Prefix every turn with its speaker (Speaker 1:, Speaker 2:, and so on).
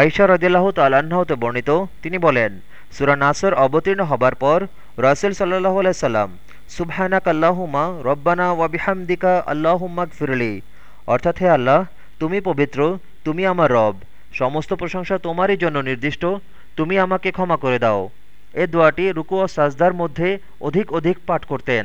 Speaker 1: আইসা রদিল্লাহ তালাহতে বর্ণিত, তিনি বলেন, সুরা নাসর অবতীর্ণ হবার পর রাসেল সাল্লাহ আলাইসাল্লাম সুবহানাক আল্লাহুমা রব্বানা ওয়াবিহামদিকা আল্লাহুম্মাক ফিরলি অর্থাৎ হে আল্লাহ, তুমি পবিত্র, তুমি আমার রব, সমস্ত প্রশংসা তোমারই জন্য নির্দিষ্ট, তুমি আমাকে ক্ষমা করে দাও। এ দোয়াটি রুকু ও সাজদার মধ্যে অধিক অধিক পাঠ করতেন।